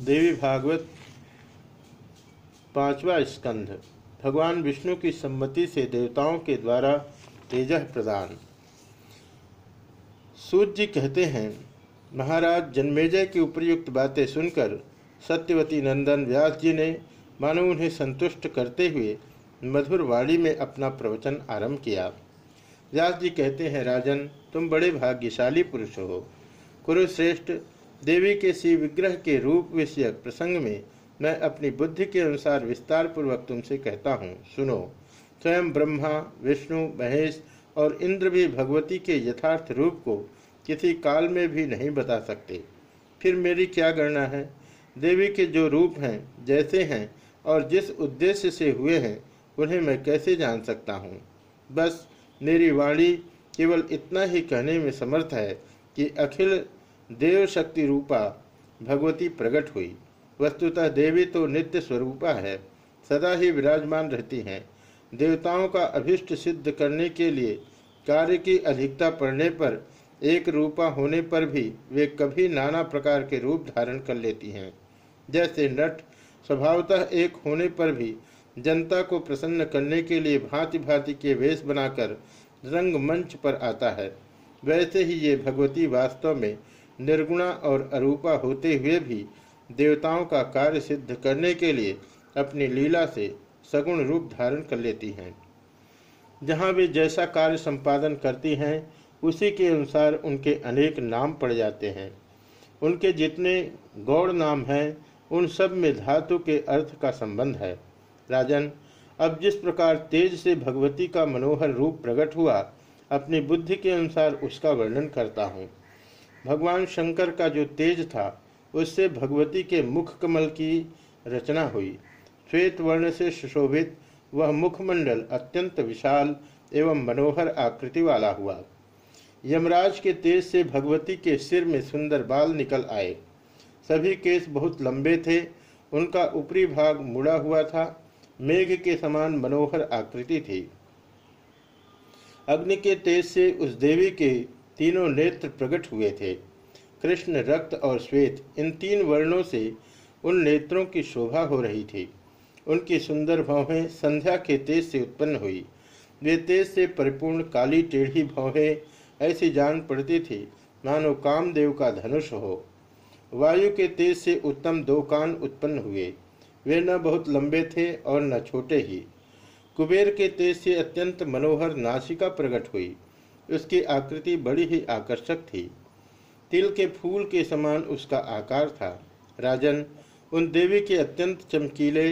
देवी भागवत, पांचवा स्कंध। भगवान विष्णु की सम्मति से देवताओं के द्वारा तेज प्रदान। सूर्य जी कहते हैं, महाराज, जन्मेजय की उपयुक्त बातें सुनकर सत्यवती नंदन व्यास जी ने मानो उन्हें संतुष्ट करते हुए मधुर वाणी में अपना प्रवचन आरंभ किया। व्यास जी कहते हैं, राजन, तुम बड़े भाग्यशाली पुरुष हो। कुरुश्रेष्ठ देवी के शिव विग्रह के रूप विषयक प्रसंग में मैं अपनी बुद्धि के अनुसार विस्तार पूर्वक तुमसे कहता हूँ, सुनो। स्वयं ब्रह्मा, विष्णु, महेश और इंद्र भी भगवती के यथार्थ रूप को किसी काल में भी नहीं बता सकते। फिर मेरी क्या गणना है? देवी के जो रूप हैं, जैसे हैं और जिस उद्देश्य से हुए हैं, उन्हें मैं कैसे जान सकता हूँ? बस मेरी वाणी केवल इतना ही कहने में समर्थ है कि अखिल देव शक्ति रूपा भगवती प्रकट हुई। वस्तुतः देवी तो नित्य स्वरूपा है, सदा ही विराजमान रहती हैं। देवताओं का अभिष्ट सिद्ध करने के लिए, कार्य की अधिकता पड़ने पर, एक रूपा होने पर भी वे कभी नाना प्रकार के रूप धारण कर लेती हैं। जैसे नट, स्वभावतः एक होने पर भी जनता को प्रसन्न करने के लिए भांति भांति के वेश बनाकर रंगमंच पर आता है। वैसे ही ये भगवती वास्तव में निर्गुणा और अरूपा होते हुए भी देवताओं का कार्य सिद्ध करने के लिए अपनी लीला से सगुण रूप धारण कर लेती हैं। जहाँ वे जैसा कार्य संपादन करती हैं, उसी के अनुसार उनके अनेक नाम पड़ जाते हैं। उनके जितने गौड़ नाम हैं, उन सब में धातु के अर्थ का संबंध है। राजन, अब जिस प्रकार तेज से भगवती का मनोहर रूप प्रकट हुआ, अपनी बुद्धि के अनुसार उसका वर्णन करता हूँ। भगवान शंकर का जो तेज था, उससे भगवती के मुख कमल की रचना हुई। श्वेत वर्ण से सुशोभित वह मुखमंडल अत्यंत विशाल एवं मनोहर आकृति वाला हुआ। यमराज के तेज से भगवती के सिर में सुंदर बाल निकल आए। सभी केस बहुत लंबे थे, उनका ऊपरी भाग मुड़ा हुआ था, मेघ के समान मनोहर आकृति थी। अग्नि के तेज से उस देवी के तीनों नेत्र प्रकट हुए थे। कृष्ण रक्त और श्वेत, इन तीन वर्णों से उन नेत्रों की शोभा हो रही थी। उनकी सुंदर भौहें संध्या के तेज से उत्पन्न हुई। वे तेज से परिपूर्ण काली टेढ़ी भौहें ऐसी जान पड़ती थी, मानो कामदेव का धनुष हो। वायु के तेज से उत्तम दो कान उत्पन्न हुए। वे न बहुत लंबे थे और न छोटे ही। कुबेर के तेज से अत्यंत मनोहर नासिका प्रकट हुई। उसकी आकृति बड़ी ही आकर्षक थी। तिल के फूल के समान उसका आकार था। राजन, उन देवी के अत्यंत चमकीले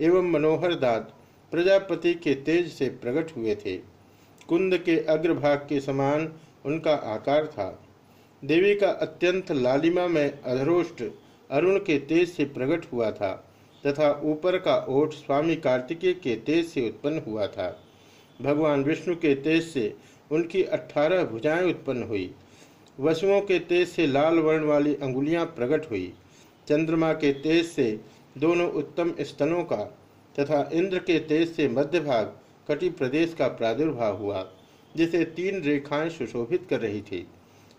एवं मनोहर दांत प्रजापति के तेज से प्रकट हुए थे। कुंद के अग्रभाग के समान उनका आकार था। देवी का अत्यंत लालिमा में अधरोष्ट अरुण के तेज से प्रकट हुआ था तथा ऊपर का ओठ स्वामी कार्तिकेय के तेज से उत्पन्न हुआ था। भगवान विष्णु के तेज से उनकी अठारह भुजाएँ उत्पन्न हुई। वसुओं के तेज से लाल वर्ण वाली अंगुलियाँ प्रकट हुई। चंद्रमा के तेज से दोनों उत्तम स्तनों का तथा इंद्र के तेज से मध्य भाग कटी प्रदेश का प्रादुर्भाव हुआ, जिसे तीन रेखाएँ सुशोभित कर रही थी।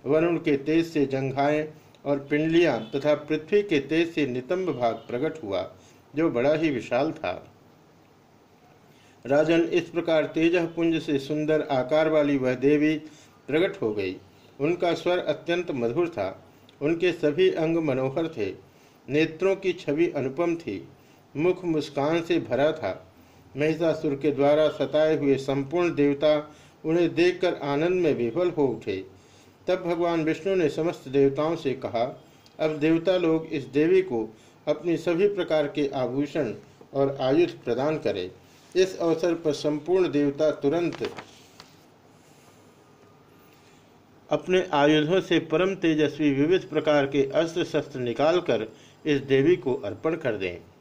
वरुण के तेज से जंघाएँ और पिंडलियाँ तथा पृथ्वी के तेज से नितंब भाग प्रकट हुआ, जो बड़ा ही विशाल था। राजन इस प्रकार तेज पुंज से सुंदर आकार वाली वह देवी प्रकट हो गई। उनका स्वर अत्यंत मधुर था। उनके सभी अंग मनोहर थे। नेत्रों की छवि अनुपम थी। मुख मुस्कान से भरा था। महिषासुर के द्वारा सताए हुए संपूर्ण देवता उन्हें देखकर आनंद में विफल हो उठे। तब भगवान विष्णु ने समस्त देवताओं से कहा, अब देवता लोग इस देवी को अपनी सभी प्रकार के आभूषण और आयुध प्रदान करें। इस अवसर पर संपूर्ण देवता तुरंत अपने आयुधों से परम तेजस्वी विविध प्रकार के अस्त्र शस्त्र निकालकर इस देवी को अर्पण कर दें।